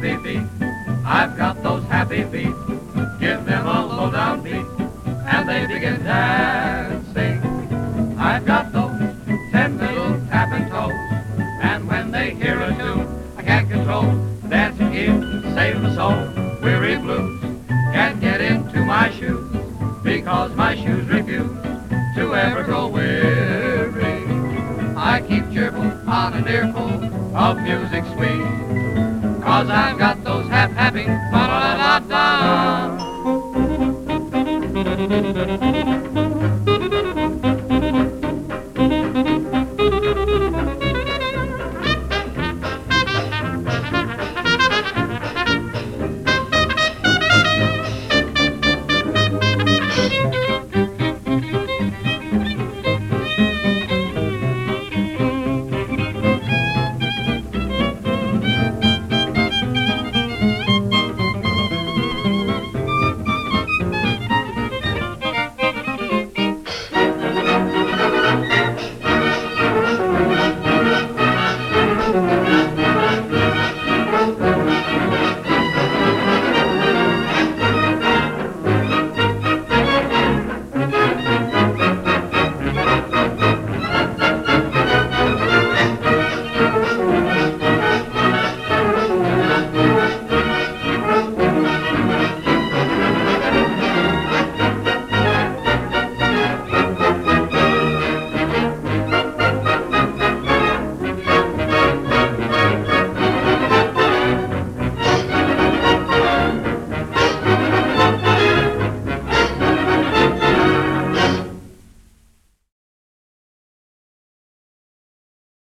happy feet. I've got those happy feet. Give them a low down beat, and they begin dancing. I've got those ten little tapping toes, and when they hear a tune, I can't control. Dancing is save my soul. Weary blues can't get into my shoes because my shoes refuse to ever grow weary. I keep cheerful on an earful of music sweet. Cause I've got those half happy, ba da da da da.